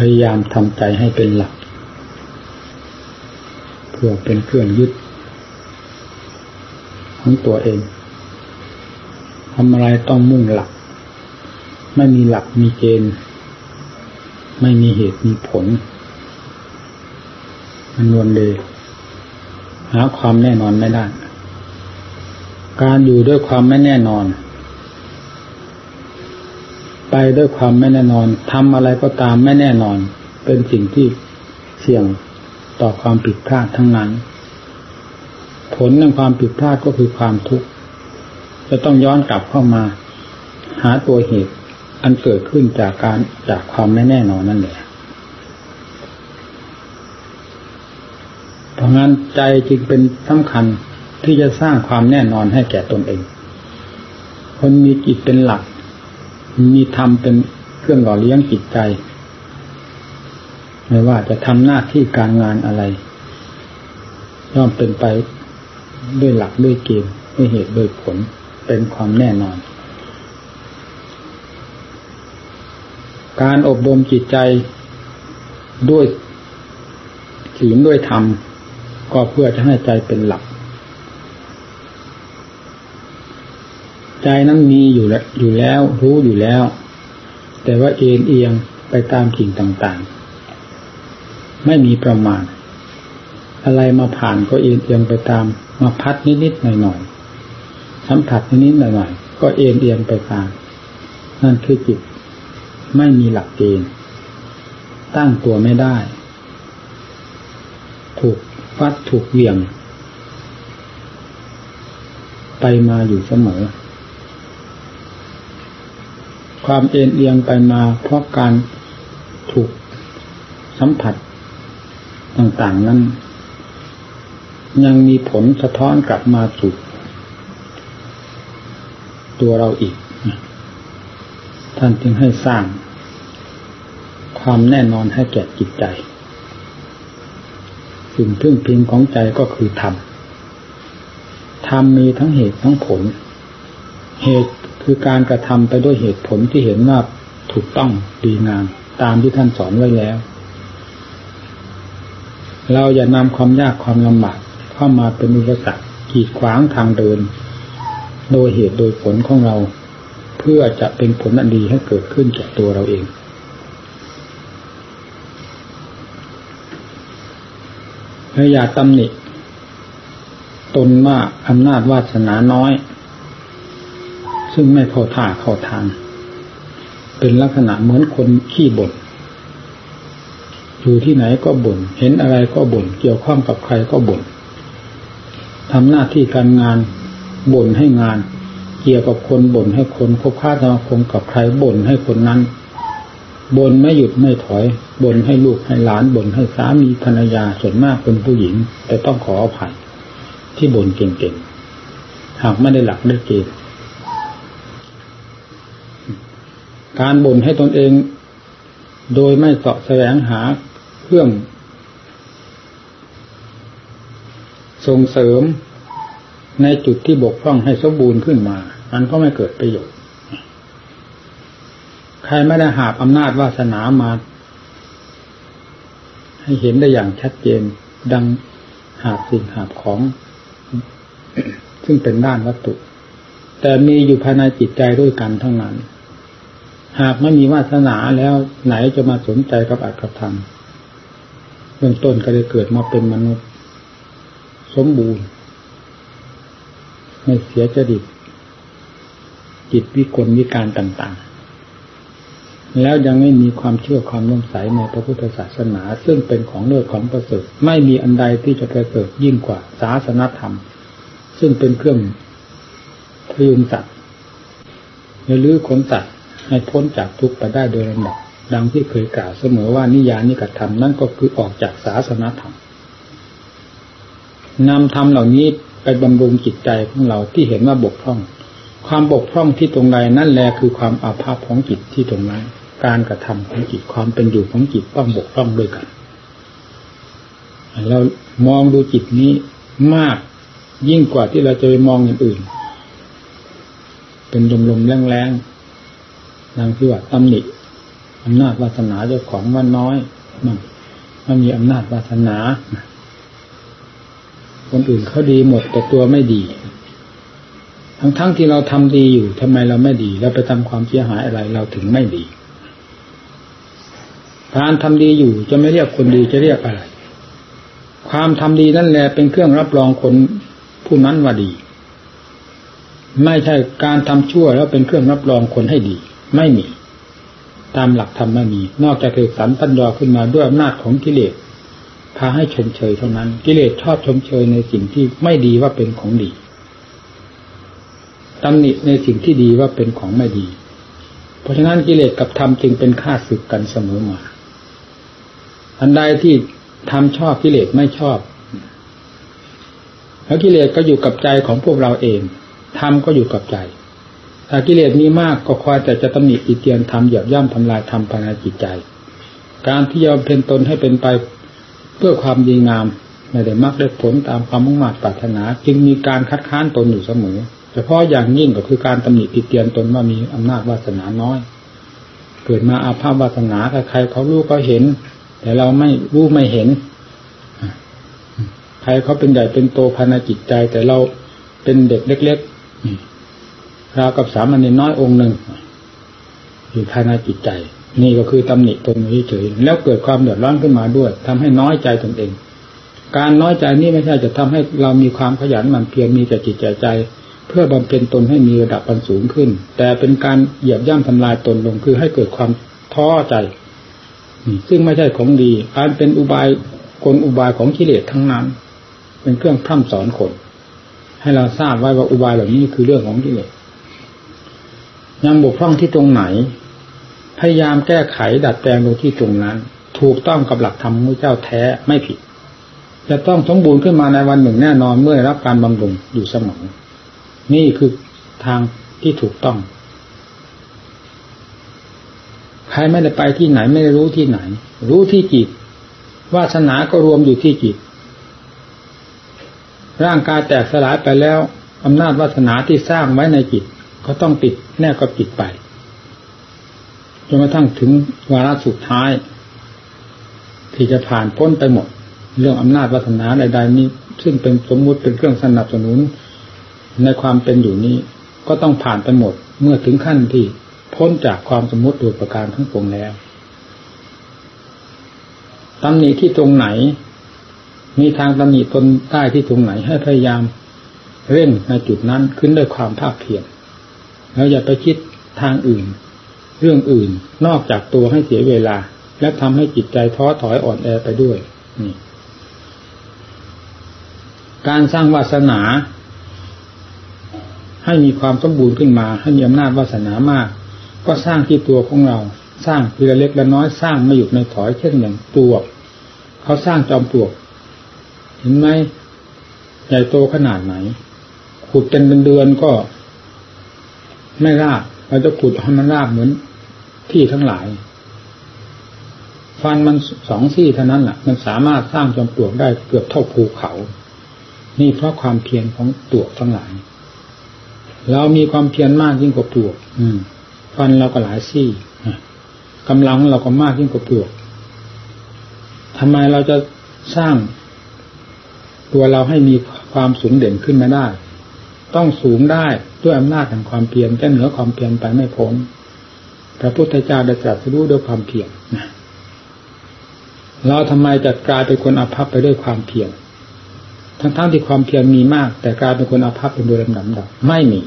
พยายามทำใจให้เป็นหลัก เพื่อเป็นเครื่องยึดของตัวเองทำอะไรต้องมุ่งหลัก ไม่มีหลักมีเกณฑ์ ไม่มีเหตุมีผล มันวนเลยหาความแน่นอนไม่ได้ การอยู่ด้วยความไม่แน่นอน ไปด้วยความไม่แน่นอนทำอะไรก็ตามไม่แน่นอน เป็นสิ่งที่เสี่ยงต่อความผิดพลาดทั้งนั้น ผลของความผิดพลาดก็คือความทุกข์จะต้องย้อนกลับเข้ามา หาตัวเหตุอันเกิดขึ้นจากการจากความไม่แน่นอนนั่นแหละเพราะงั้นใจจึงเป็นสำคัญที่จะสร้างความแน่นอนให้แก่ตนเอง คนมีจิตเป็นหลัก มีธรรมเป็นเครื่องหล่อเลี้ยงจิตใจ ไม่ว่าจะทำหน้าที่การงานอะไร ย่อมเป็นไปด้วยหลักด้วยเกณฑ์ด้วยเหตุด้วยผลเป็นความแน่นอน การอบรมจิตใจด้วยศีลด้วยธรรมก็เพื่อจะให้ใจเป็นหลัก ใจนั้นมีอยู่แล้วอยู่แล้ว รู้อยู่แล้ว แต่ว่าเอ็นเอียงไปตามสิ่งต่างๆ ไม่มีประมาณ อะไรมาผ่านก็เอ็นเอียงไปตาม มาพัดนิดๆหน่อยๆสัมผัสนิดๆหน่อยๆก็เอ็นเอียงไปตาม นั่นคือจิตไม่มีหลักเกณฑ์ตั้งตัวไม่ได้ ถูกฟัดถูกเหวี่ยง ไปมาอยู่เสมอ ความเอ็นเอียงไปมาเพราะการถูกสัมผัสต่างๆนั้น ยังมีผลสะท้อนกลับมาสู่ตัวเราอีก ท่านจึงให้สร้าง ความแน่นอนให้แก่จิตใจ สิ่งพึ่งพิงของใจก็คือธรรม ธรรมมีทั้งเหตุทั้งผล เหตุ คือการกระทำไปด้วยเหตุผลที่เห็นว่าถูกต้องดีงามตามที่ท่านสอนไว้แล้ว เราอย่านำความยากความลำบากเข้ามาเป็นอุปสรรคกีดขวางทางเดิน โดยเหตุโดยผลของเรา เพื่อจะเป็นผลอันดีให้เกิดขึ้นแก่ตัวเราเอง และอย่าตำหนิ ตนว่าอำนาจวาสนาน้อย ซึ่งไม่เข้าท่าเข้าทาง เป็นลักษณะเหมือนคนขี้บ่นอยู่ที่ไหนก็บ่นเห็นอะไรก็บ่นเกี่ยวข้องกับใครก็บ่นทำหน้าที่การงานบ่นให้งาน เกี่ยวกับคนบ่นให้คนคบค้าสมาคมกับใครบ่นให้คนนั้นบ่นไม่หยุดไม่ถอยบ่นให้ลูกให้หลานบ่นให้สามีภรรยาส่วนมากเป็นผู้หญิง แต่ต้องขออภัยที่บ่นเก่งๆหากไม่ได้หลักได้เกณฑ์ การบ่นให้ตนเอง โดยไม่เสาะแสวงหาเครื่อง ส่งเสริมในจุดที่บกพร่องให้สมบูรณ์ขึ้นมามันก็ไม่เกิดประโยชน์ ใครไม่ได้หาบอำนาจวาสนามา ให้เห็นได้อย่างชัดเจน ดังหาบสิ่งหาบของ ซึ่งเป็นด้านวัตถุ แต่มีอยู่ภายในจิตใจด้วยกันเท่านั้น หากไม่มีวาสนาแล้วไหนจะมาสนใจกับอัตถธรรมเบื้องต้นก็ได้เกิดมาเป็นมนุษย์ สมบูรณ์ไม่เสียจดิตจิตวิกลวิการต่าง ๆ แล้วยังไม่มีความเชื่อความน่มใสในพระพุทธศาสนา ซึ่งเป็นของเลิศของประเสริฐไม่มีอันใดที่จะประเสริฐยิ่งกว่าศาสนธรรม ซึ่งเป็นเครื่องพยุงสัตว์หรือขนสัตว์ ให้พ้นจากทุกข์ไปได้โดยลำดับดังที่เคยกล่าวเสมอว่านิยานิกธรรมนั่นก็คือออกจากศาสนาธรรมนำธรรมเหล่านี้ไปบำรุงจิตใจของเราที่เห็นว่าบกพร่อง ความบกพร่องที่ตรงใดนั่นแหละคือความอาภัพของจิตที่ตรงนั้น การกระทำของจิตความเป็นอยู่ของจิตต้องบกพร่องด้วยกัน เรามองดูจิตนี้มากยิ่งกว่าที่เราจะไปมองอย่างอื่น เป็นลมๆแรงๆ ดังที่ว่าตำหนิอำนาจวาสนาเจ้าของว่าน้อยมันมันมีอำนาจวาสนาคนอื่นเขาดีหมดแต่ตัวไม่ดี ทั้งๆทที่เราทำดีอยู่ทำไมเราไม่ดี เราไปทำความเสียหายอะไร เราถึงไม่ดีการทำดีอยู่จะไม่เรียกคนดีจะเรียกอะไร ความทำดีนั่นแหละเป็นเครื่องรับรองคนผู้นั้นว่าดี ไม่ใช่การทำชั่วแล้วเป็นเครื่องรับรองคนให้ดี ไม่มี ตามหลักธรรมไม่มี นอกจากเกิดสันตัญญาขึ้นมาด้วยอำนาจของกิเลสพาให้ชมเชยเท่านั้น กิเลสชอบชมเชยในสิ่งที่ไม่ดีว่าเป็นของดีตำหนิในสิ่งที่ดีว่าเป็นของไม่ดี เพราะฉะนั้นกิเลสกับธรรมจึงเป็นข้าศึกกันเสมอมา อันใดที่ทำชอบกิเลสไม่ชอบ แล้วกิเลสก็อยู่กับใจของพวกเราเองธรรมก็อยู่กับใจ ถ้ากิเลสมีมากก็คอยแต่จะตำหนิติเตียนทำเหยียบย่ำทำลายทำภายในจิตใจ การที่ยอมเป็นตนให้เป็นไปเพื่อความดีงามไม่ได้มักได้ผลตามความมุ่งมั่นปรารถนา จึงมีการคัดค้านตนอยู่เสมอเฉพาะอย่างยิ่งก็คือการตำหนิติเตียนตนว่ามีอำนาจวาสนาน้อย เกิดมาอาภาพวาสนาใครเขารู้ก็เห็น แต่เราไม่รู้ไม่เห็นใครเขาเป็นใหญ่เป็นโตภายในจิตใจ แต่เราเป็นเด็กเล็ก ๆ ราวกับสามัญน้อยองค์หนึ่งอยู่ภายในจิตใจ นี่ก็คือตำหนิตนนี้เฉยแล้วเกิดความเดือดร้อนขึ้นมาด้วยทำให้น้อยใจตนเอง การน้อยใจนี่ไม่ใช่จะทำให้เรามีความขยันหมั่นเพียรมีแต่จิตใจใจ เพื่อบำเพ็ญตนให้มีระดับปันสูงขึ้น แต่เป็นการเหยียบย่ำทำลายตนลงคือให้เกิดความท้อใจซึ่งไม่ใช่ของดีการเป็นอุบายกลอุบายของกิเลสทั้งนั้น เป็นเครื่องพร่ำสอนคน ให้เราทราบไว้ว่าอุบายเหล่านี้คือเรื่องของกิเลส ยังบกพร่องที่ตรงไหน พยายามแก้ไขดัดแปลงตรงที่ตรงนั้น ถูกต้องกับหลักธรรมของเจ้าแท้ไม่ผิด จะต้องสมบูรณ์ขึ้นมาในวันหนึ่งแน่นอนเมื่อรับการบำรุงอยู่เสมอนี่คือทางที่ถูกต้อง ใครไม่ได้ไปที่ไหนไม่ได้รู้ที่ไหน รู้ที่จิตวาสนาก็รวมอยู่ที่จิต ร่างกายแตกสลายไปแล้วอำนาจวาสนาที่สร้างไว้ในจิต ก็ต้องติดแน่ก็จิตไปจนกระทั่งถึงวาระสุดท้าย ที่จะผ่านพ้นไปหมด เรื่องอำนาจวาสนาใดๆนี้ ซึ่งเป็นสมมุติเป็นเครื่องสนับสนุน ในความเป็นอยู่นี้ ก็ต้องผ่านไปหมด เมื่อถึงขั้นที่พ้นจากความสมมติโดยประการทั้งปวงแล้วตำหนิที่ตรงไหน มีทางตำหนิตนได้ที่ตรงไหนให้พยายามเร่งในจุดนั้นขึ้นด้วยความภาคเพียร แล้วอย่าไปคิดทางอื่น เรื่องอื่นนอกจากตัวให้เสียเวลา และทำให้จิตใจท้อถอยอ่อนแอไปด้วยนี่การสร้างวาสนา ให้มีความสมบูรณ์ขึ้นมา ให้มีอำนาจวาสนามาก ก็สร้างที่ตัวของเรา สร้างทีละเล็กละน้อยสร้างไม่หยุดไม่ถอยเช่นอย่างปลวกเขาสร้างจอมปลวก เห็นไหมใหญ่โตขนาดไหนขุดเป็นเดือนก็ ไม่ราบเราจะขุดให้มันราบเหมือนที่ทั้งหลาย ฟันมันสองซี่เท่านั้นแหละมันสามารถสร้างจอมปลวกได้เกือบเท่าภูเขา นี่เพราะความเพียรของปลวกทั้งหลาย เรามีความเพียรมากยิ่งกว่าปลวก อืม ฟันเราก็หลายซี่กำลังเราก็มากยิ่งกว่าปลือกทำไมเราจะสร้างตัวเราให้มีความสูงเด่นขึ้นมาได้ ต้องสูงได้ ด้วยอำนาจแห่งความเพียรแต่เหนือความเพียรไปไม่พ้นพระพุทธเจ้าได้ตรัสรู้ด้วยความเพียรเราทำไมจะกลายเป็นคนอภัพไปด้วยความเพียรทั้งๆทที่ความเพียรมีมาก แต่กลายเป็นคนอภัพเป็นโดยลำดับไม่มี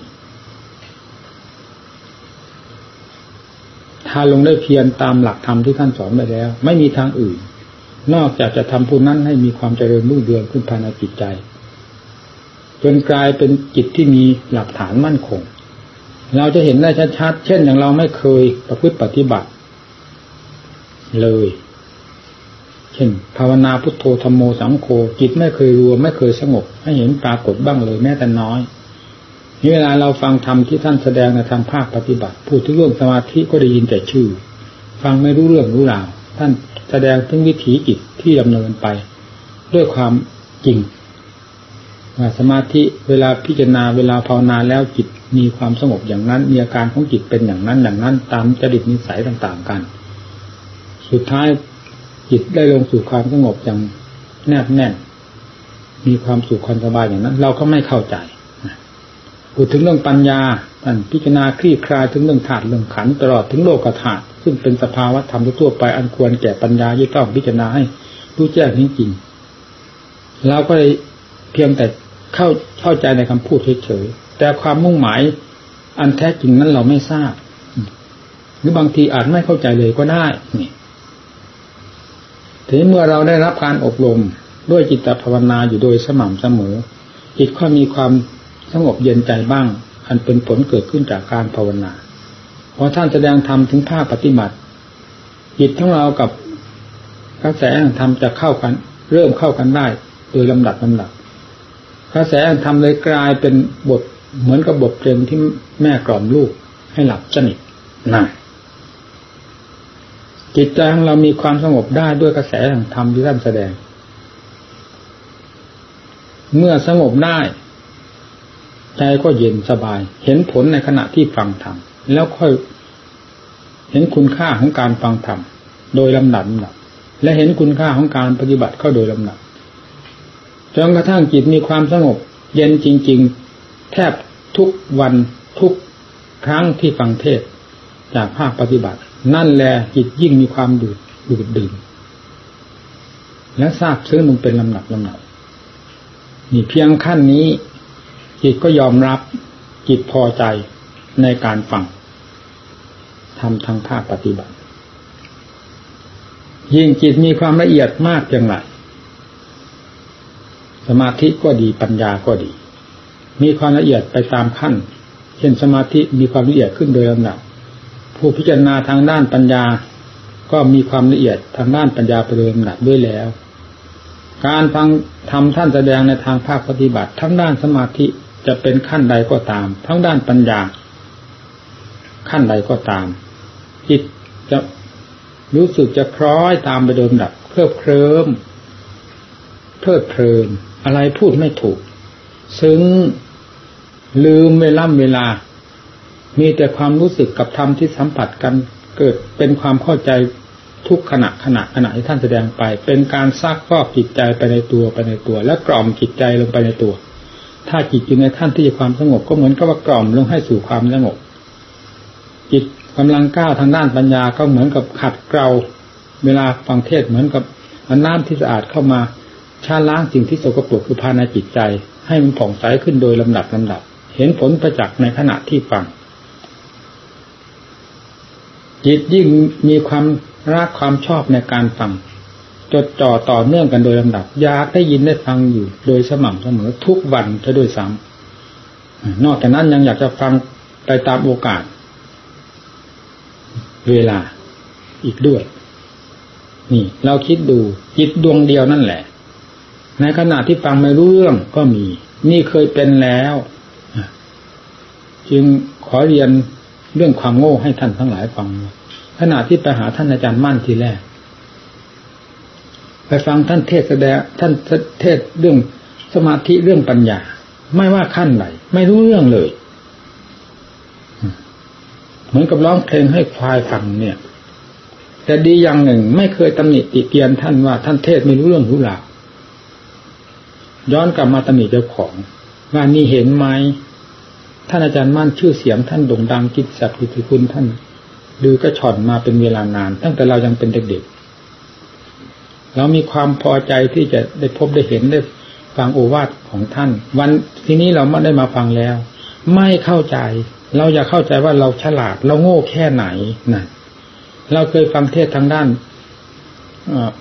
ถ้าลงได้เพียรตามหลักธรรมที่ท่านสอนไปแล้ว ไม่มีทางอื่น นอกจากจะทำผู้นั้นให้มีความเจริญรุ่งเรืองขึ้นภายในจิตใจ จนกลายเป็นจิตที่มีหลักฐานมั่นคง เราจะเห็นได้ชัดๆ เช่นอย่างเราไม่เคยประพฤติปฏิบัติ เลย เช่น ภาวนาพุทโธธรรมโมสังโฆจิตไม่เคยรวม ไม่เคยสงบ ให้เห็นปรากฏบ้างเลยแม้แต่น้อยนี่เวลาเราฟังธรรมที่ท่านแสดงในทางภาคปฏิบัติพูดถึงเรื่องสมาธิก็ได้ยินแต่ชื่อ ฟังไม่รู้เรื่องรู้ราวท่านแสดงถึงวิถีจิตที่ดำเนินไป ด้วยความจริง สมาธิเวลาพิจารณาเวลาภาวนาแล้วจิตมีความสงบอย่างนั้น มีอาการของจิตเป็นอย่างนั้นอย่างนั้นตามจริตนิสัยต่าง ๆ กัน สุดท้ายจิตได้ลงสู่ความสงบอย่างแนบแน่น มีความสุขความสบายอย่างนั้น เราก็ไม่เข้าใจพูดถึงเรื่องปัญญาอันพิจารณาคลี่คลายถึงเรื่องธาตุเรื่องขันตลอดถึงโลกธาตุซึ่งเป็นสภาวะธรรมทั่วไปอันควรแก่ปัญญาที่ต้องพิจารณาให้รู้แจ้งจริงๆเราก็เลยเพียงแต่ เข้าเข้าใจในคำพูดเฉยๆแต่ความมุ่งหมาย อันแท้จริงนั้นเราไม่ทราบ หรือบางทีอาจไม่เข้าใจเลยก็ได้นี่ทีนี้เมื่อเราได้รับการอบรมด้วยจิตภาวนาอยู่โดยสม่ำเสมอ จิตก็มีความสงบเย็นใจบ้าง อันเป็นผลเกิดขึ้นจากการภาวนาพอท่านแสดงธรรมถึงภาคปฏิบัติ จิตของเรากับกระแสธรรมจะเข้ากัน เริ่มเข้ากันได้ โดยลำดับลำดับ กระแสแห่งธรรมเลยกลายเป็นบทเหมือนกับบทเพลงที่แม่กล่อมลูกให้หลับสนิทนะจิตใจของเรามีความสงบได้ด้วยกระแสแห่งธรรมที่ท่านแสดง เมื่อสงบได้ ใจก็เย็นสบาย เห็นผลในขณะที่ฟังธรรมแล้วค่อย เห็นคุณค่าของการฟังธรรมโดยลำดับลและเห็นคุณค่าของการปฏิบัติเข้าโดยลำดับ จนกระทั่งจิตมีความสงบ เย็นจริง ๆ แทบทุกวันทุกครั้งที่ฟังเทศจากภาคปฏิบัติ นั่นแหละจิตยิ่งมีความดูดดูดดื่มและทราบซึ้งลงเป็นลำดับลำดับนี่เพียงขั้นนี้ จิตก็ยอมรับจิตพอใจในการฟังทำทางภาคปฏิบัติ ยิ่งจิตมีความละเอียดมากอย่างไร สมาธิก็ดีปัญญาก็ดี มีความละเอียดไปตามขั้น เช่นสมาธิมีความละเอียดขึ้นโดยลำดับ ผู้พิจารณาทางด้านปัญญา ก็มีความละเอียดทางด้านปัญญาไปโดยลำดับด้วยแล้ว การฟังทำท่านแสดงในทางภาคปฏิบัติ ทั้งด้านสมาธิจะเป็นขั้นใดก็ตาม ทั้งด้านปัญญา ขั้นใดก็ตาม จิตจะรู้สึกจะคล้อยตามไปโดยลำดับเพิ่มเคลิมเพลิดเพลิน อะไรพูดไม่ถูก ซึ้งลืมเวล่ำเวลา มีแต่ความรู้สึกกับธรรมที่สัมผัสกันเกิดเป็นความเข้าใจทุกขณะขณะขณะที่ท่านแสดงไป เป็นการซักฟอกจิตใจไปในตัวไปในตัว และกล่อมจิตใจลงไปในตัว ถ้าจิตอยู่ในท่านที่ความสงบก็เหมือนกับว่ากล่อมลงให้สู่ความสงบจิตกำลังก้าวทางด้านปัญญาก็เหมือนกับขัดเกลาเวลาฟังเทศเหมือนกับน้ำที่สะอาดเข้ามา ชาล้างสิ่งที่สกปรกคือภายในจิตใจ ให้มันผ่องใสขึ้นโดยลำดับลำดับ เห็นผลประจักษ์ในขณะที่ฟัง จิตยิ่งมีความรักความชอบในการฟังจดจ่อต่อเนื่องกันโดยลำดับ อยากได้ยินได้ฟังอยู่ โดยสม่ำเสมอทุกวันจะด้วยซ้ำนอกจากนั้นยังอยากจะฟังไปตามโอกาส เวลาอีกด้วย นี่ เราคิดดูจิตดวงเดียวนั่นแหละ ในขณะที่ฟังไม่รู้เรื่องก็มี นี่เคยเป็นแล้วจึงขอเรียนเรื่องความโง่ให้ท่านทั้งหลายฟัง ขณะที่ไปหาท่านอาจารย์มั่นทีแรก ไปฟังท่านเทศแสดงท่านเทศเรื่องสมาธิเรื่องปัญญา ไม่ว่าขั้นไหนไม่รู้เรื่องเลย เหมือนกับร้องเพลงให้ควายฟังเนี่ย แต่ดีอย่างหนึ่งไม่เคยตำหนิติเตียนท่านว่าท่านเทศไม่รู้เรื่องรู้ราว ย้อนกลับมาตำหนิเจ้าของ ว่านี่เห็นไหมท่านอาจารย์มั่นชื่อเสียงท่านโด่งดังกิจศักดิ์กิติคุณท่านดือกระชอนมาเป็นเวลานาน ตั้งแต่เรายังเป็นเด็กๆเรามีความพอใจที่จะได้พบได้เห็นได้ฟังโอวาทของท่าน วันทีนี้เราไม่ได้มาฟังแล้ว ไม่เข้าใจ เราอยากเข้าใจว่าเราฉลาด เราโง่แค่ไหนนะเราเคยฟังเทศทางด้าน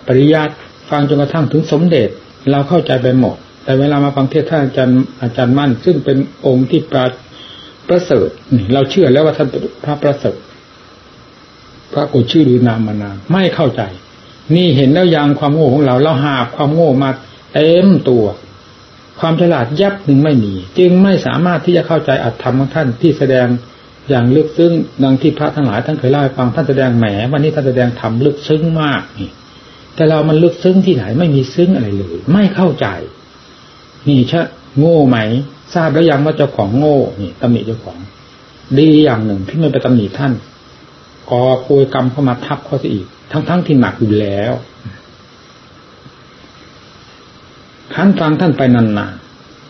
ปริยัติฟังจนกระทั่งถึงสมเด็จ เราเข้าใจไปหมด แต่เวลามาฟังเทศท่านอาจารย์อาจารย์มั่น ซึ่งเป็นองค์ที่ประประเสริฐเราเชื่อแล้วว่าท่านพระประเสริฐพระกุชื่อหรือนามมานานไม่เข้าใจ นี่เห็นแล้วยังความโง่ของเราเราหาความโง่มาเต็มตัว ความฉลาดยับหนึ่งไม่มี จึงไม่สามารถที่จะเข้าใจอัตธรรมของท่านที่แสดงอย่างลึกซึ้งดังที่พระทั้งหลายท่านเคยเล่าให้ฟังท่านแสดงแหมวันนี้ท่านแสดงธรรมลึกซึ้งมากนี่แต่เรามันลึกซึ้งที่ไหนไม่มีซึ้งอะไรเลย ไม่เข้าใจ นี่ชะโง่ไหม ทราบแล้วยังว่าเจ้าของโง่นี่ตำหนิเจ้าของ ดีอย่างหนึ่งที่ไม่ไปตำหนิท่านก่อปุยกรรมเข้ามาทับเขาสิอีก ทั้งๆทที่หนักอยู่แล้วขันฟังท่านไปนาน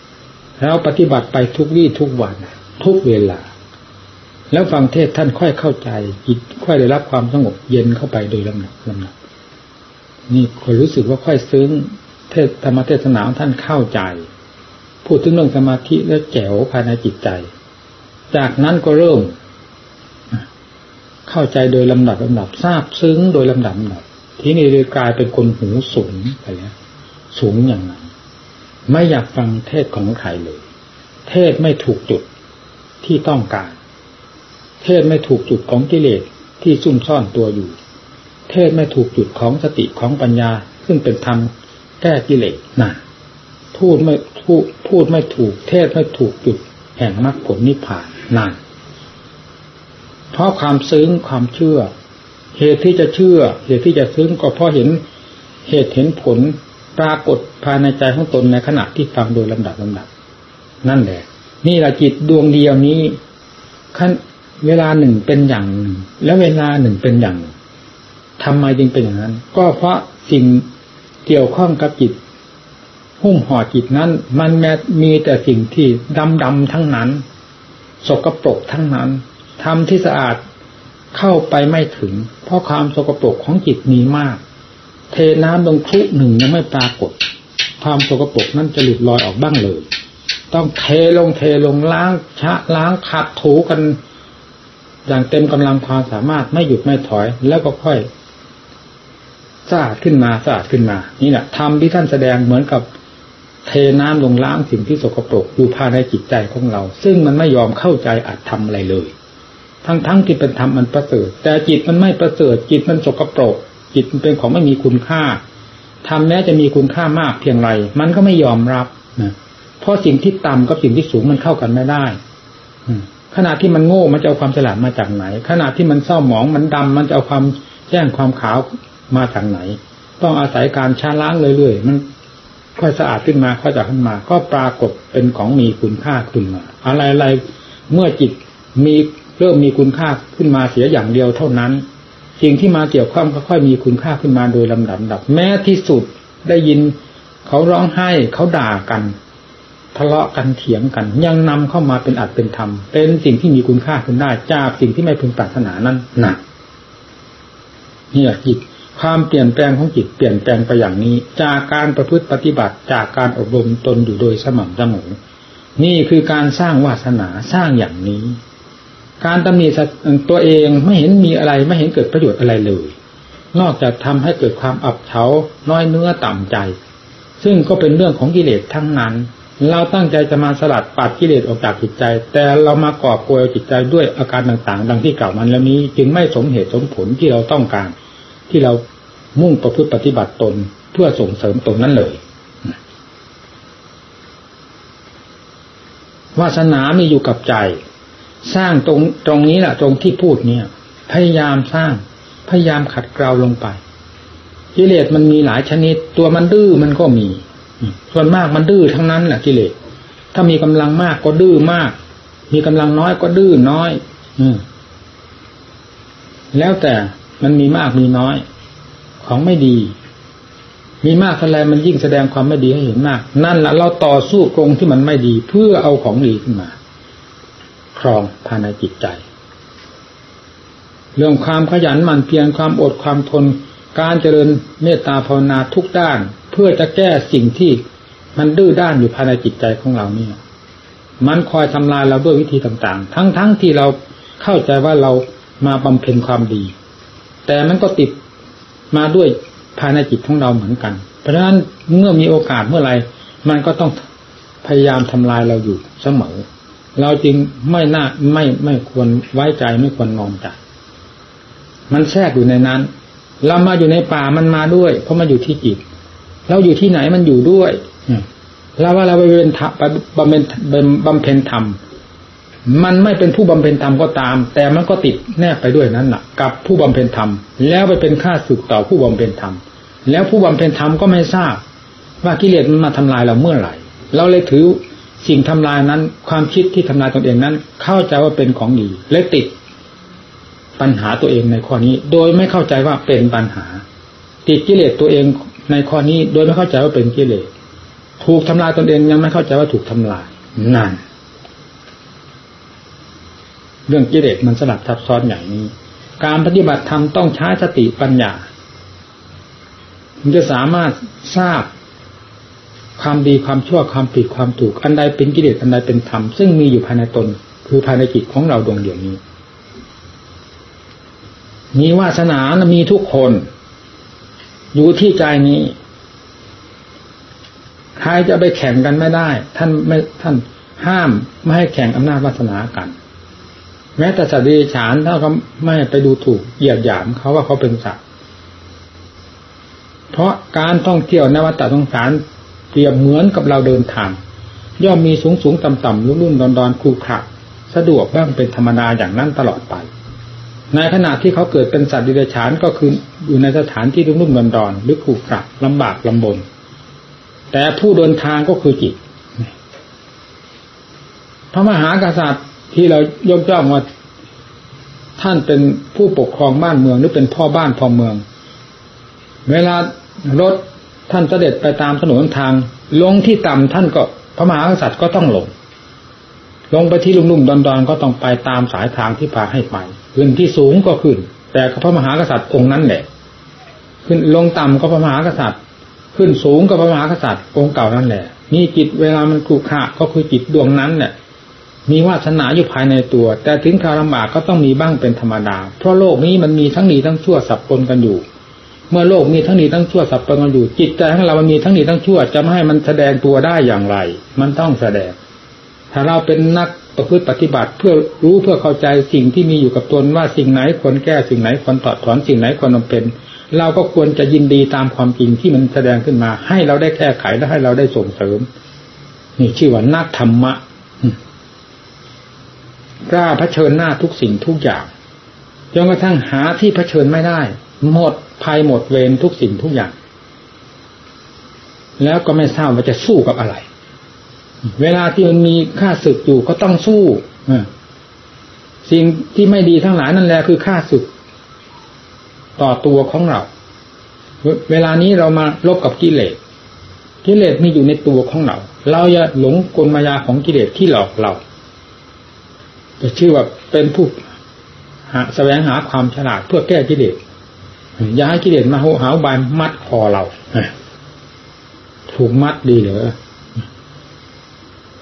ๆแล้วปฏิบัติไปทุกวี่ทุกวัน ทุกเวลา แล้วฟังเทศท่านค่อยเข้าใจจิตค่อยได้รับความสงบเย็นเข้าไปโดยลำดับลำดับนี่คนรู้สึกว่าค่อยซึ้ง เทศธรรมเทศนาของท่านเข้าใจ พูดถึงเรื่องสมาธิแล้วแจ๋วภายในจิตใจ จากนั้นก็เริ่ม เข้าใจโดยลำดับลำดับทราบซึ้งโดยลำดับลำดับ ทีนี้เลยกลายเป็นคนหูสูงไปแล้วสูงอย่างนั้น ไม่อยากฟังเทศของใครเลย เทศไม่ถูกจุดที่ต้องการ เทศไม่ถูกจุดของกิเลสที่ซุ่มซ่อนตัวอยู่ เทศไม่ถูกจุดของสติของปัญญา ซึ่งเป็นธรรม แก้กิเลสน่ะพูดไม่พูดพูดไม่ถูก เทศไม่ถูกจุดแห่งมรรคผลนิพพานนั่นเพราะความซึ้งความเชื่อ เหตุที่จะเชื่อ เหตุที่จะซึ้งก็เพราะเห็นเหตุเห็นผลปรากฏภายในใจของตนในขณะที่ฟังโดยลำดับลำดับ นั่นแหละ นี่แหละจิตดวงเดียวนี้ขั้นเวลาหนึ่งเป็นอย่างหนึ่ง แล้วเวลาหนึ่งเป็นอย่างทำไมจึงเป็นอย่างนั้น ก็เพราะสิ่ง เกี่ยวข้องกับจิตหุ้มห่อจิตนั้น มันแม้มีแต่สิ่งที่ดำดำทั้งนั้น สกปรกทั้งนั้นทำที่สะอาดเข้าไปไม่ถึง เพราะความสกปรกของจิตมีมาก เทน้ำลงคลุหนึ่งยังไม่ปรากฏ ความสกปรกนั้นจะหลุดลอยออกบ้างเลย ต้องเทลงเทลงล้างชะล้างขัดถูกัน อย่างเต็มกำลังความสามารถไม่หยุดไม่ถอย แล้วก็ค่อย สะอาดขึ้นมาสะอาดขึ้นมา นี่แหละทำที่ท่านแสดงเหมือนกับเทน้ำลงล้างสิ่งที่สกปรกอยู่ภายในจิตใจของเรา ซึ่งมันไม่ยอมเข้าใจอัดทำอะไรเลย ทั้งๆทที่เป็นธรรมมันประเสริฐ แต่จิตมันไม่ประเสริฐ จิตมันสกปรก จิตมันเป็นของไม่มีคุณค่าทำแม้จะมีคุณค่ามากเพียงไร มันก็ไม่ยอมรับนะเพราะสิ่งที่ต่ำกับสิ่งที่สูงมันเข้ากันไม่ได้ขณะที่มันโง่มันจะเอาความฉลาดมาจากไหน ขณะที่มันเศร้าหมองมันดำมันจะเอาความแจ้งความขาว มาจากไหน ต้องอาศัยการชาล้างเรื่อยๆมันค่อยสะอาดขึ้นมาค่อยจะขึ้นมา ก็ปรากฏเป็นของมีคุณค่าขึ้นมา อะไรๆเมื่อจิตมีเริ่มมีคุณค่าขึ้นมาเสียอย่างเดียวเท่านั้น สิ่งที่มาเกี่ยวข้องก็ค่อยมีคุณค่าขึ้นมาโดยลำดับดับ แม้ที่สุดได้ยินเขาร้องไห้เขาด่ากันทะเลาะกันเถียงกัน ยังนำเข้ามาเป็นอัดเป็นธรรม เป็นสิ่งที่มีคุณค่าขึ้นได้จากสิ่งที่ไม่พึงปรารถนานั้นหนักนี่แหละจิต ความเปลี่ยนแปลงของจิตเปลี่ยนแปลงไปอย่างนี้ จากการประพฤติปฏิบัติจากการอบรมตนอยู่โดยสม่ำเสมอนี่คือการสร้างวาสนาสร้างอย่างนี้ การตำหนิตัวเองไม่เห็นมีอะไรไม่เห็นเกิดประโยชน์อะไรเลย นอกจากทำให้เกิดความอับเฉาน้อยเนื้อต่ำใจ ซึ่งก็เป็นเรื่องของกิเลสทั้งนั้น เราตั้งใจจะมาสลัดปัดกิเลสออกจากจิตใจ แต่เรามากอบโกยจิตใจด้วยอาการต่างๆ ดังที่กล่าวมันแล้วนี้ จึงไม่สมเหตุสมผลที่เราต้องการ ที่เรามุ่งประพฤติปฏิบัติตนเพื่อส่งเสริมตนนั้นเลยวาสนามีอยู่กับใจ สร้างตรงตรงนี้แหละตรงที่พูดเนี่ย พยายามสร้าง พยายามขัดเกลาลงไปกิเลสมันมีหลายชนิด ตัวมันดื้อมันก็มี ส่วนมากมันดื้อทั้งนั้นแหละกิเลสถ้ามีกำลังมากก็ดื้อมาก มีกำลังน้อยก็ดื้อน้อย อืแล้วแต่ มันมีมากมีน้อย ของไม่ดี มีมากเท่าไรมันยิ่งแสดงความไม่ดีให้เห็นมาก นั่นแหละเราต่อสู้ตรงที่มันไม่ดี เพื่อเอาของดีขึ้นมา ครองภายในจิตใจ เรื่องความขยันหมั่นเพียรความอดความทน การเจริญเมตตาภาวนาทุกด้าน เพื่อจะแก้สิ่งที่มันดื้อด้านอยู่ภายในจิตใจของเราเนี่ยมันคอยทำลายเราด้วยวิธีต่างๆ ทั้งๆทที่เราเข้าใจว่าเรามาบำเพ็ญความดี แต่มันก็ติดมาด้วยภายในจิตของเราเหมือนกัน เพราะฉะนั้นเมื่อมีโอกาสเมื่อไรมันก็ต้องพยายามทำลายเราอยู่เสมอ เราจริงไม่น่าไม่ไม่ควรไว้ใจไม่ควรนอนใจมันแทรกอยู่ในนั้น เรามาอยู่ในป่ามันมาด้วย เพราะมันอยู่ที่จิต เราอยู่ที่ไหนมันอยู่ด้วยเราว่าเราไปเป็นบำเพ็ญบำเพ็ญธรรม มันไม่เป็นผู้บำเพ็ญธรรมก็ตาม แต่มันก็ติดแนบไปด้วยนั้นแหละกับผู้บำเพ็ญธรรม แล้วไปเป็นข้าศึกต่อผู้บำเพ็ญธรรม แล้วผู้บำเพ็ญธรรมก็ไม่ทราบ ว่ากิเลสมันมาทำลายเราเมื่อไหร่ เราเลยถือสิ่งทำลายนั้น ความคิดที่ทำลายตนเองนั้น เข้าใจว่าเป็นของดีและติดปัญหาตัวเองในข้อนี้ โดยไม่เข้าใจว่าเป็นปัญหา ติดกิเลสตัวเองในข้อนี้ โดยไม่เข้าใจว่าเป็นกิเลสถูกทำลายตนเองยังไม่เข้าใจว่าถูกทำลายนั่น เรื่องกิเลสมันสลับซับซ้อนอย่างนี้ การปฏิบัติธรรมต้องใช้สติปัญญามันจะสามารถทราบความดีความชั่วความผิดความถูก อันใดเป็นกิเลสอันใดเป็นธรรมซึ่งมีอยู่ภายในตน คือภายในจิตของเราดวงเดียวนี้ มีวาสนานะมีทุกคน อยู่ที่ใจนี้ใครจะไปแข่งกันไม่ได้ ท่านไม่ท่านห้ามไม่ให้แข่งอำนาจวาสนากัน แม้แต่สัตว์ดิฉานถ้าเขาไม่ไปดูถูกเหยียดหยามเขาว่าเขาเป็นสัตว์เพราะการท่องเที่ยวในวัฏสงสารเปรียบเหมือนกับเราเดินทาง ย่อมมีสูงสูงต่ำต่ำรุ่นรุ่นดอนดอนคูขระสะดวกบ้างเป็นธรรมดาอย่างนั้นตลอดไป ในขณะที่เขาเกิดเป็นสัตว์ดิเรกชันก็คืออยู่ในสถานที่รุ่นรุ่นดอนดอนหรือคูขระลำบากลำบน แต่ผู้เดินทางก็คือจิตพระมหากษัตริย์ ที่เรายกย่องว่าท่านเป็นผู้ปกครองบ้านเมืองหรือเป็นพ่อบ้านพ่อเมือง เวลารถท่านเสด็จไปตามถนนทาง ลงที่ต่ำท่านก็พระมหากษัตริย์ก็ต้องลง ลงไปที่ลุ่มๆดอนๆก็ต้องไปตามสายทางที่พาให้ไปขึ้นที่สูงก็ขึ้น แต่พระมหากษัตริย์องค์นั้นแหละ ขึ้นลงต่ำก็พระมหากษัตริย์ ขึ้นสูงก็พระมหากษัตริย์องค์เก่านั่นแหละมีจิตเวลามันคุขะก็คือจิตดวงนั้นเนี่ย มีวาสนาอยู่ภายในตัว แต่ถึงคาวลำบากก็ต้องมีบ้างเป็นธรรมดา เพราะโลกนี้มันมีทั้งดีทั้งชั่วสับปนกันอยู่ เมื่อโลกมีทั้งดีทั้งชั่วสับปะรดอยู่ จิตใจของเรามันมีทั้งดีทั้งชั่วจะไม่ให้มันแสดงตัวได้อย่างไร มันต้องแสดง ถ้าเราเป็นนักประพฤติปฏิบัติเพื่อรู้เพื่อเข้าใจสิ่งที่มีอยู่กับตนว่าสิ่งไหนควรแก้สิ่งไหนควรถอดถอนสิ่งไหนควรนำเป็นเราก็ควรจะยินดีตามความจริงที่มันแสดงขึ้นมา ให้เราได้แก้ไขและให้เราได้ส่งเสริม นี่ชื่อว่านักธรรมะ กล้าเผชิญหน้าทุกสิ่งทุกอย่างจนกระทั่งหาที่เผชิญไม่ได้ หมดภัยหมดเวรทุกสิ่งทุกอย่าง แล้วก็ไม่ทราบว่าจะสู้กับอะไร เวลาที่มันมีค่าศึกอยู่ก็ต้องสู้สิ่งที่ไม่ดีทั้งหลายนั่นแหละคือค่าศึก ต่อตัวของเรา เวลานี้เรามาลบกับกิเลสกิเลสมีอยู่ในตัวของเรา เราอย่าหลงกลมายาของกิเลสที่หลอกเรา จะชื่อว่าเป็นผู้หาแสวงหาความฉลาดเพื่อแก้กิเลสย้ายกิเลสมาหาวบานมัดคอเราถูกมัดดีเหรอ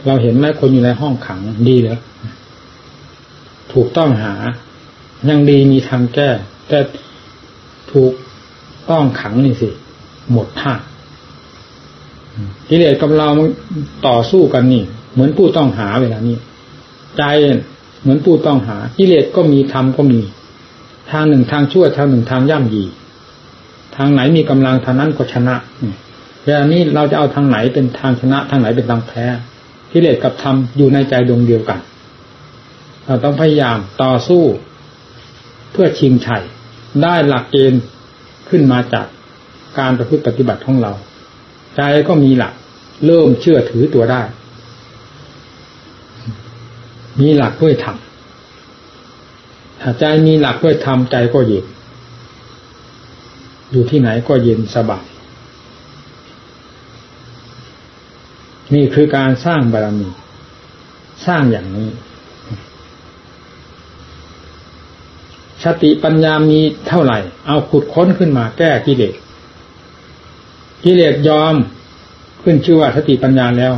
เราเห็นไหมคนอยู่ในห้องขังดีเหรอถูกต้องหา ยังดีมีทางแก้ แต่ถูกต้องขังนี่สิ หมดท่ากิเลสกับเราต่อสู้กันนี่ เหมือนผู้ต้องหาเวลานี้ ใจ เหมือนผู้ต้องหากิเลสก็มีธรรมก็มี ทางหนึ่งทางชั่วทางหนึ่งทางย่ำยีทางไหนมีกำลังทางนั้นก็ชนะเวลานี้เราจะเอาทางไหนเป็นทางชนะ ทางไหนเป็นทางแพ้กิเลสกับธรรมอยู่ในใจดวงเดียวกัน เราต้องพยายามต่อสู้ เพื่อชิงชัยได้หลักเกณฑ์ขึ้นมาจากการประพฤติปฏิบัติของเรา ใจก็มีหลัก เริ่มเชื่อถือตัวได้ มีหลักด้วยธรรมถ้าใจมีหลักด้วยธรรมใจก็เย็นอยู่ที่ไหนก็เย็นสบายนี่คือการสร้างบารมี สร้างอย่างนี้ สติปัญญามีเท่าไหร่ เอาขุดค้นขึ้นมาแก้กิเลสกิเลสยอมขึ้นชื่อว่าสติปัญญาแล้ว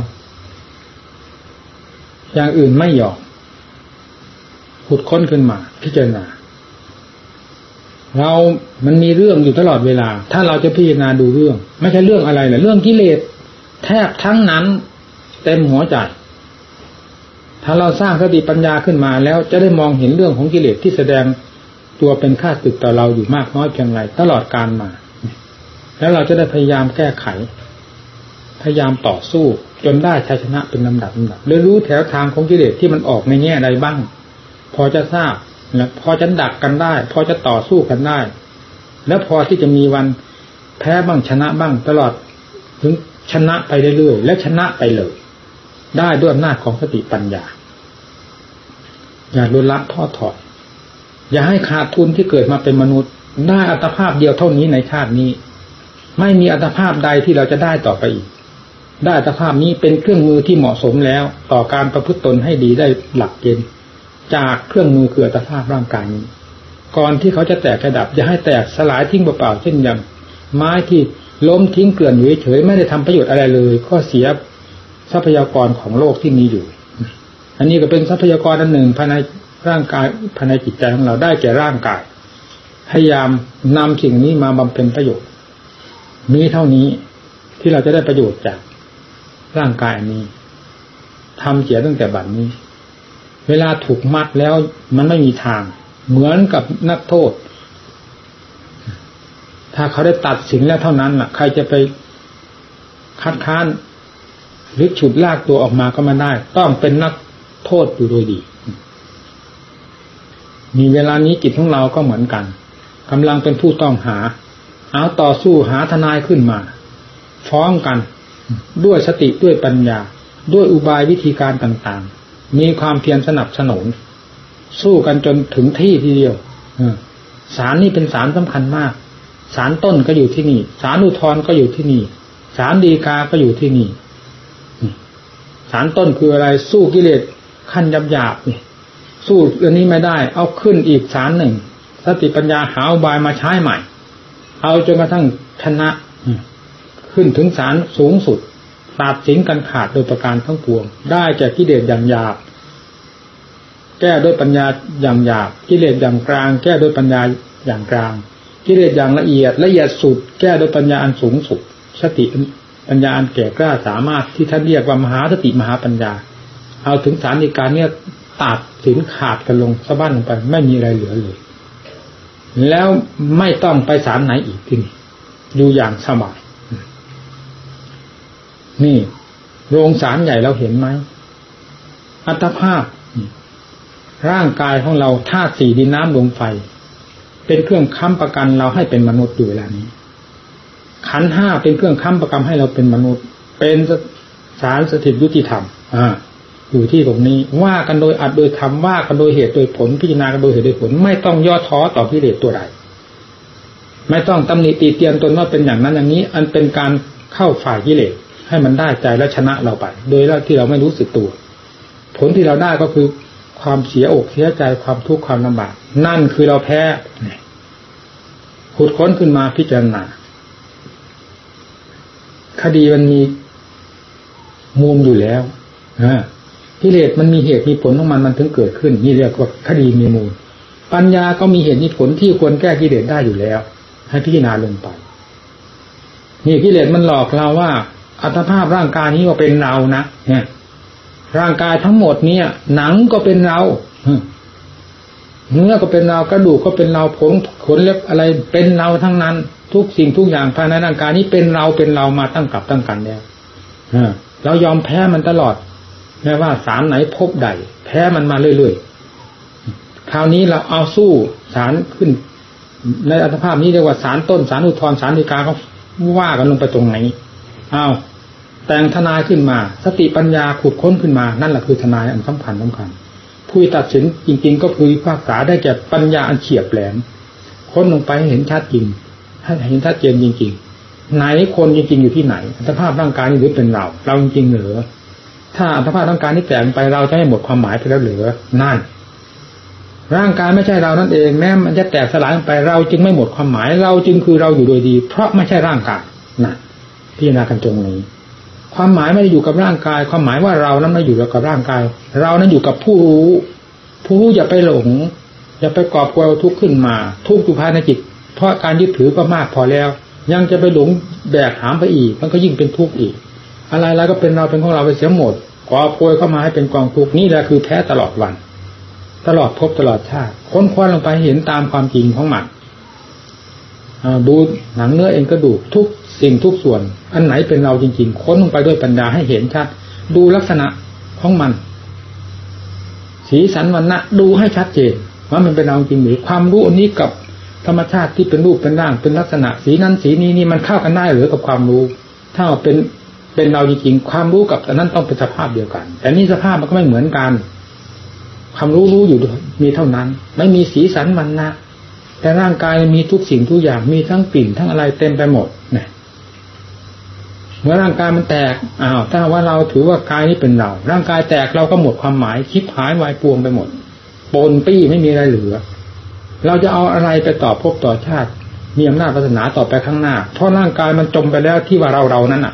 อย่างอื่นไม่ยอม ขุดค้นขึ้นมา พิจารณา เรามันมีเรื่องอยู่ตลอดเวลา ถ้าเราจะพิจารณาดูเรื่อง ไม่ใช่เรื่องอะไรเลยเรื่องกิเลสแทบทั้งนั้นเต็มหัวใจถ้าเราสร้างสติปัญญาขึ้นมาแล้วจะได้มองเห็นเรื่องของกิเลสที่แสดงตัวเป็นค่าตึกต่อเราอยู่มากน้อยเพียงไรตลอดการมา แล้วเราจะได้พยายามแก้ไข พยายามต่อสู้จนได้ชัยชนะเป็นลำดับลำดับเลยรู้แถวทางของกิเลสที่มันออกในแง่ใดบ้าง พอจะทราบนะพอจะดักกันได้ พอจะต่อสู้กันได้ แล้วพอที่จะมีวันแพ้บ้างชนะบ้างตลอดถึงชนะไปเรื่อยๆและชนะไปเลย ได้ด้วยอำนาจของสติปัญญา อย่าลุนลับท้อถอยอย่าให้ขาดทุนที่เกิดมาเป็นมนุษย์ ได้อัตภาพเดียวเท่านี้ในชาตินี้ ไม่มีอัตภาพใดที่เราจะได้ต่อไปอีก ได้อัตภาพนี้เป็นเครื่องมือที่เหมาะสมแล้ว ต่อการประพฤติตนให้ดีได้หลักเกณฑ์ จากเครื่องมือคืออัตภาพร่างกายนี้ก่อนที่เขาจะแตกกระดับอย่าให้แตกสลายทิ้งเปล่าๆเช่นอย่างไม้ที่ล้มทิ้งเกลื่อนอยู่เฉยไม่ได้ทำประโยชน์อะไรเลย ก็เสียทรัพยากรของโลกที่มีอยู่ อันนี้ก็เป็นทรัพยากรอันหนึ่งภายในร่างกายภายในจิตใจของเราได้แก่ร่างกาย พยายามนำสิ่งนี้มาบำเพ็ญประโยชน์ มีเท่านี้ที่เราจะได้ประโยชน์จากร่างกายอันนี้ทำเสียตั้งแต่บัดนนี้ เวลาถูกมัดแล้วมันไม่มีทาง เหมือนกับนักโทษ ถ้าเขาได้ตัดสินแล้วเท่านั้นล่ะ ใครจะไปคัดค้านหรือฉุดลากตัวออกมาก็ไม่ได้ ต้องเป็นนักโทษอยู่โดยดี มีเวลานี้จิตของเราก็เหมือนกันกำลังเป็นผู้ต้องหาเอาต่อสู้หาทนายขึ้นมา ฟ้องกัน ด้วยสติด้วยปัญญา ด้วยอุบายวิธีการต่างๆ มีความเพียรสนับสนุน สู้กันจนถึงที่ทีเดียวสารนี่เป็นสารสำคัญมาก สารต้นก็อยู่ที่นี่ สารอุทธรก็อยู่ที่นี่ สารดีกาก็อยู่ที่นี่ สารต้นคืออะไรสู้กิเลสขั้นยับหยาบนี่สู้อันนี้ไม่ได้ เอาขึ้นอีกสารหนึ่ง สติปัญญาหาบายมาใช้ใหม่ เอาจนกระทั่งชนะขึ้นถึงสารสูงสุด ตัดสินกันขาดโดยประการทั้งปวง ได้จากกิเลสอย่างหยาบแก้ด้วยปัญญาอย่างหยาบกิเลสอย่างกลาง แก้ด้วยปัญญาอย่างกลางกิเลสอย่างละเอียดละเอียดสุด แก้ด้วยปัญญาอันสูงสุดสติปัญญาอันแก่กล้าสามารถที่ท่านเรียกว่ามหาสติมหาปัญญา เอาถึงสารในการเนี่ยตัดสินขาดกันลงสะบั้นลงไป ไม่มีอะไรเหลือเลย แล้วไม่ต้องไปสารไหนอีกที่นี่อยู่อย่างสบาย นี่ โรงสารใหญ่เราเห็นไหมอัตภาพ ร่างกายของเราธาตุสี่ดินน้ำลมไฟ เป็นเครื่องค้ำประกันเราให้เป็นมนุษย์อยู่เวลานี้ ขันห้าเป็นเครื่องค้ำประกันให้เราเป็นมนุษย์ เป็นสารสถิตยุติธรรม อ่า อยู่ที่ตรงนี้ว่ากันโดยอัดโดยธรรมว่ากันโดยเหตุโดยผลพิจารณากันโดยเหตุโดยผล ไม่ต้องย่อท้อต่อพิเรศตัวใดไม่ต้องตำหนิตีเตียนตนว่าเป็นอย่างนั้นอย่างนี้ อันเป็นการเข้าฝ่ายกิเลส ให้มันได้ใจและชนะเราไป โดยที่เราไม่รู้สึกตัว ผลที่เราได้ก็คือความเสียอกเสียใจความทุกข์ความลำบาก นั่นคือเราแพ้ขุดค้นขึ้นมาพิจารณาคดีมันมีมูลอยู่แล้วกิเลสมันมีเหตุมีผลของมันมันถึงเกิดขึ้น นี่เรียกว่าคดีมีมูล ปัญญาก็มีเหตุมีผลที่ควรแก้กิเลสได้อยู่แล้ว ให้พิจารณาลงไป นี่กิเลสมันหลอกเราว่า อัตภาพร่างกายนี้ก็เป็นเรานะเนี่ยร่างกายทั้งหมดเนี่ย หนังก็เป็นเราเนื้อก็เป็นเรากระดูกก็เป็นเราผมขนเล็บอะไรเป็นเราทั้งนั้น ทุกสิ่งทุกอย่างภายในร่างกายนี้เป็นเราเป็นเรามาตั้งกับตั้งกันแล้วเรายอมแพ้มันตลอดแม้ว่าสารไหนพบใด แพ้มันมาเรื่อยๆคราวนี้เราเอาสู้สารขึ้น ในอัตภาพนี้เรียกว่าสารต้นสารอุทธรสารดีกาเขาว่ากันลงไปตรงไหนอ้าว แต่งทนายขึ้นมา สติปัญญาขุดค้นขึ้นมา นั่นแหละคือทนายอันสำคัญสำคัญผู้ตัดสินจริง ๆ ก็คือภาคษาได้แก่ปัญญาอันเฉียบแหลมค้นลงไปให้เห็นชัดจริงให้เห็นชัดเจนจริง ๆ ไหนคนจริง ๆ อยู่ที่ไหนอัตภาพร่างกายนี้หรือเป็นเรา เราจริงๆเหรือถ้าอัตภาพร่างกายนี้แตกไปเราจะให้หมดความหมายไปแล้วเหลือนั่น ร่างกายไม่ใช่เรานั่นเองแม้มันจะแตกสลายไปเราจึงไม่หมดความหมาย เราจึงคือเราอยู่โดยดี เพราะไม่ใช่ร่างกายนั่นพิจารณากันตรงนี้ ความหมายไม่ได้อยู่กับร่างกาย ความหมายว่าเรานั้นไม่อยู่กับร่างกาย เรานั้นอยู่กับผู้รู้ ผู้รู้อย่าไปหลง อย่าไปกอบกวทุกข์ขึ้นมา ทุกข์อยู่ภายในจิต เพราะการยึดถือก็มากพอแล้ว ยังจะไปหลงแบกหามไปอีก มันก็ยิ่งเป็นทุกข์อีก อะไรแล้วก็เป็นเราเป็นของเราไปเสียหมดก่อโพยเข้ามาให้เป็นกองทุกข์นี่แหละคือแพ้ตลอดวัน ตลอดพบตลอดชาติค้นคว้าลงไปเห็นตามความจริงของมันดูหนังเนื้อเองกระดูกทุก สิ่งทุกส่วน อันไหนเป็นเราจริง ๆ ค้นลงไปด้วยปัญญาให้เห็นชัด ดูลักษณะของมัน สีสันวันณะดูให้ชัดเจนว่ามันเป็นเราจริงหรือความรู้อันนี้กับธรรมชาติที่เป็นรูปเป็นร่างเป็นลักษณะ สีนั้นสีนี้นี่มันเข้ากันได้หรือกับความรู้ ถ้าเป็นเป็นเราจริงๆความรู้กับอันนั้นต้องเป็นสภาพเดียวกัน แต่นี่สภาพมันก็ไม่เหมือนกัน ความรู้รู้อยู่มีเท่านั้น ไม่มีสีสันมันนะแต่ร่างกายมีทุกสิ่งทุกอย่างมีทั้งกลิ่นทั้งอะไรเต็มไปหมดเนี่ย เมื่อร่างกายมันแตกอ้าวถ้าว่าเราถือว่ากายนี้เป็นเรา ร่างกายแตกเราก็หมดความหมายคิดหายวายปวงไปหมดปนปี้ไม่มีอะไรเหลือ เราจะเอาอะไรไปต่อภพต่อชาติมีอำนาจศาสนาต่อไปข้างหน้า เพราะร่างกายมันจมไปแล้วที่ว่าเราเรานั้นอะ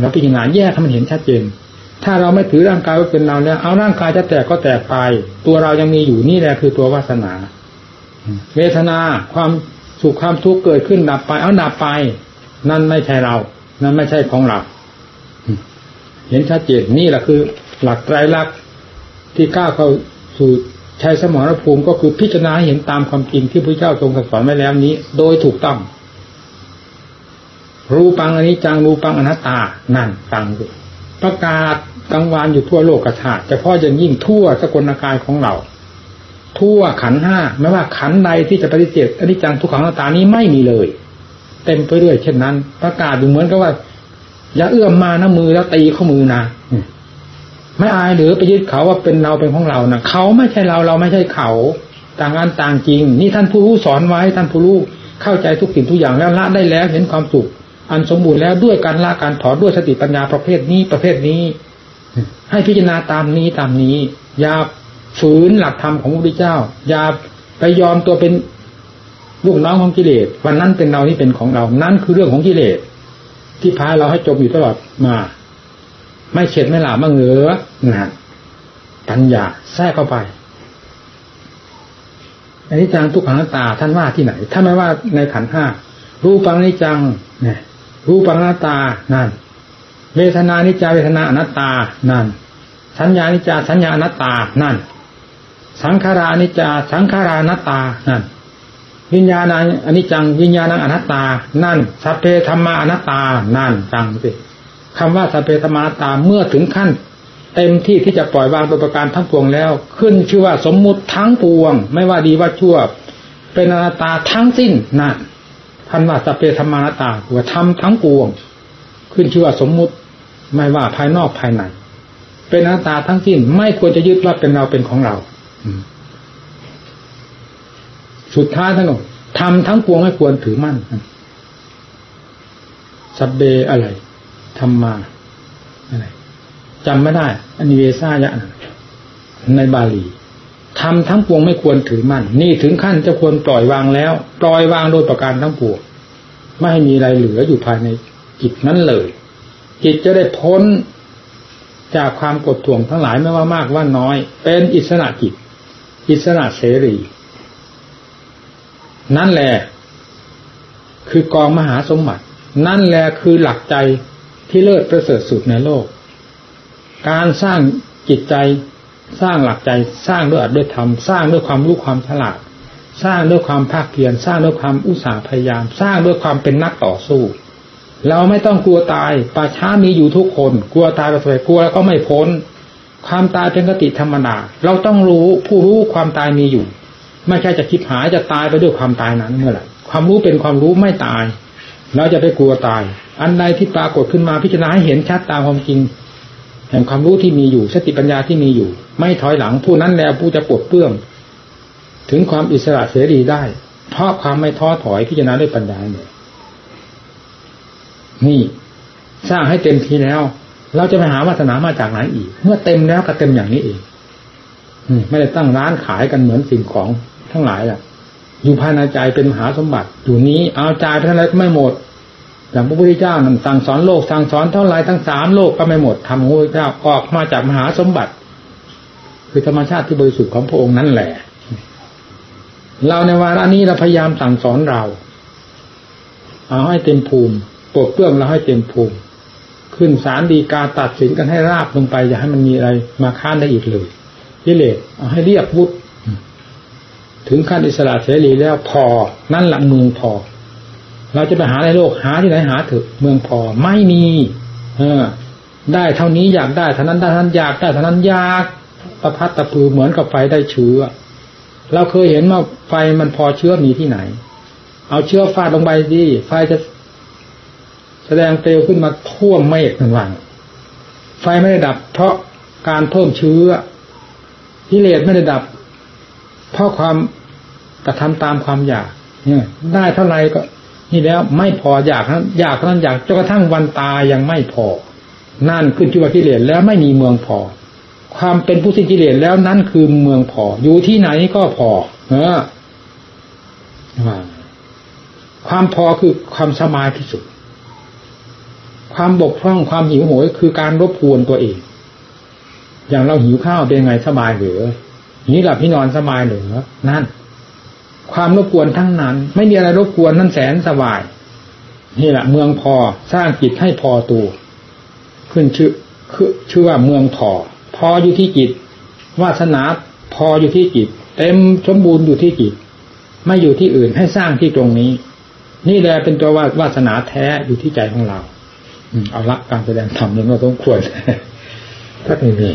เราพิจารณาแยกให้มันเห็นชัดเจน ถ้าเราไม่ถือร่างกายว่าเป็นเราแล้ว เอาร่างกายจะแตกก็แตกไป ตัวเรายังมีอยู่นี่แหละคือตัววาสนา เวทนาความสุขความทุกข์เกิดขึ้นดับไป เอาดับไป นั่นไม่ใช่เรา นั่นไม่ใช่ของเราเห็นชัดเจนนี่แหละคือ หลักไตรลักษณ์ที่ก้าวเข้าสู่ชัยสมรภูมิก็คือพิจารณาเห็นตามความจริงที่พระเจ้าทรงสอนไว้แล้วนี้ โดยถูกต้อง รูปังอันนี้จังรูปังอนัตตา นั่นฟังดูประกาศกลางวานอยู่ทั่วโลกกระชาติเฉพาะอย่างยิ่งทั่วสกลกายของเรา ทั่วขันห้าไม่ว่าขันใดที่จะปฏิเสธอนิจจังทุกขังอนัตตานี้ไม่มีเลย เต็มไปด้วย เช่นนั้น ประกาศดูเหมือนกับว่า อย่าเอื้อมมานะมือแล้วตีข้อมือนะไม่อายหรือไปยึดเขาว่าเป็นเราเป็นของเรานะเขาไม่ใช่เราเราไม่ใช่เขา ต่างกันต่างจริง นี่ท่านผู้รู้สอนไว้ท่านผู้รู้เข้าใจทุกสิ่งทุกอย่างแล้วละได้แล้วเห็นความสุขอันสมบูรณ์แล้วด้วยการละการถอนด้วยสติปัญญาประเภทนี้ประเภทนี้ ให้พิจารณาตามนี้ตามนี้ อย่าฝืนหลักธรรมของพระพุทธเจ้า อย่าไปยอมตัวเป็น ลูกน้องของกิเลสวันนั้นเป็นเรานี่เป็นของเรา นั่นคือเรื่องของกิเลสที่พาเราให้จมอยู่ตลอดมา ไม่เฉดไม่หลาบ้างเหรอนะปัญญาแทรกเข้าไปอันนี้จังทุกขังตาท่านว่าที่ไหนถ้าไม่ว่าในขันห้ารูปังนิจังเนี่ยรูปังนาตานั่นเวทนานิจาเวทนาอนัตตานั่น สัญญานิจาสัญญาอนัตตานั่น สังขารานิจาสังขารานัตตานั่น วิญญาณอนิจจังวิญญาณอนัตตา นั่นสัพเพธรรมาอนัตตา นั่นจังสิคำว่าสัพเพธรรมานัตตาเมื่อถึงขั้น เต็มที่ที่จะปล่อยวางตัวประการทั้งปวงแล้ว ขึ้นชื่อว่าสมมุติทั้งปวง ไม่ว่าดีว่าชั่ว เป็นอนัตตาทั้งสิ้นนั่นท่านว่าสัพเปธรรมานาตาว่าทำทั้งปวง ขึ้นชื่อว่าสมมุติไม่ว่าภายนอกภายในเป็นหน้าตาทั้งสิ้นไม่ควรจะยึดว่าเป็นเราเป็นของเรา สุดท้ายท่านบอกทำทั้งปวงไม่ควรถือมั่นสับเบอะไรทำมาอะไรจำไม่ได้อนนี้เวซ่ายะในบาลีทำทั้งปวงไม่ควรถือมั่น นี่ถึงขั้นจะควรปล่อยวางแล้ว ปล่อยวางโดยประการทั้งปวง ไม่ให้มีอะไรเหลืออยู่ภายในจิตนั้นเลย จิตจะได้พ้นจากความกดท่วงทั้งหลายไม่ว่ามากว่าน้อย เป็นอิสระจิต อิสระเสรี นั่นแหละ คือกองมหาสมบัติ นั่นแหละคือหลักใจที่เลิศประเสริฐสุดในโลก การสร้างจิตใจสร้างหลักใจสร้างด้วยอัดด้วยธรรมสร้างด้วยความรู้ความฉลาด สร้างด้วยความภาคเพียรสร้างด้วยความอุตสาห์พยายาม สร้างด้วยความเป็นนักต่อสู้ เราไม่ต้องกลัวตายป่าช้ามีอยู่ทุกคน กลัวตายไปกลัวแล้วก็ไม่พ้น ความตายเป็นกติธรรมดาเราต้องรู้ผู้รู้ความตายมีอยู่ ไม่ใช่จะคิดหายจะตายไปด้วยความตายนั้นเมื่อไหร่ความรู้เป็นความรู้ไม่ตาย เราจะไปกลัวตาย อันใดที่ปรากฏขึ้นมาพิจารณาให้เห็นชัดตามความจริง แห่งความรู้ที่มีอยู่สติปัญญาที่มีอยู่ ไม่ถอยหลังผู้นั้นแล้วผู้จะปวดเปื้องถึงความอิสระเสรีได้ เพราะความไม่ท้อถอยพิจารณาด้วยปัญญาเนี่ยนี่ สร้างให้เต็มทีแล้ว เราจะไปหาวาสนามาจากไหนอีก เมื่อเต็มแล้วก็เต็มอย่างนี้เองไม่ได้ตั้งร้านขายกันเหมือนสิ่งของ ทั้งหลายแหละอยู่ภายในใจเป็นมหาสมบัติ อยู่นี้เอาใจไปเท่าไรก็ไม่หมดอย่างพระพุทธเจ้านั่นสั่งสอนโลกสั่งสอนเท่าไรทั้งสามโลกก็ไม่หมดทำของพระพุทธเจ้าออกมาจากมหาสมบัติ คือธรรมชาติที่บริสุทธิ์ของพระองค์นั่นแหละ เราในวาระนี้เราพยายามสั่งสอนเรา เอาให้เต็มภูมิปลดเปลื้องเราให้เต็มภูมิ ขึ้นศาลดีกาตัดสินกันให้ราบลงไป อย่าให้มันมีอะไรมาค้านได้อีกเลยกิเลสเอาให้เรียกวุฒ ถึงขั้นอิสระเสรีแล้วพอ นั่นหลังมืองพอ เราจะไปหาในโลกหาที่ไหนหาเถอะเมืองพอไม่มี เออ ได้เท่านี้อยากได้เท่านั้นได้เท่านั้นอยากได้เท่านั้นอยากประพัดตะพือเหมือนกับไฟได้เชื้อ เราเคยเห็นว่าไฟมันพอเชื้อมีที่ไหน เอาเชื้อฟาดลงไปดิไฟจะแสดงเปลวขึ้นมาท่วมเมฆหนึ่งวันไฟไม่ได้ดับ เพราะการเพิ่มเชื้อกิเลสไม่ได้ดับ เพราะความ กระทำตามความอยากเนี่ยได้เท่าไรก็ นี่แล้วไม่พออยากนั้นอยากนั้นอยากจนกระทั่งวันตายยังไม่พอ นั่นขึ้นชื่อว่ากิเลสแล้วไม่มีเมืองพอ ความเป็นผู้สิ้นกิเลสแล้วนั่นคือเมืองพอ อยู่ที่ไหนก็พอ เออความพอคือความสบายที่สุด ความบกพร่องความหิวโหยคือการรบกวนตัวเอง อย่างเราหิวข้าวเป็นไงสบายหรือนี่หลับที่นอนสบายหรือนั่น ความรบกวนทั้งนั้น ไม่มีอะไรรบกวนนั่นแสนสบายนี่แหละเมืองพอสร้างจิตให้พอตัวขึ้นชื่อคือชื่อว่าเมืองพอ พออยู่ที่จิตวาสนาพออยู่ที่จิต เต็มสมบูรณ์อยู่ที่จิต ไม่อยู่ที่อื่นให้สร้างที่ตรงนี้ นี่แหละเป็นตัวว่าวาสนาแท้อยู่ที่ใจของเราเอาละการแสดงธรรมนี้ก็ต้องควรถ้าไม่มี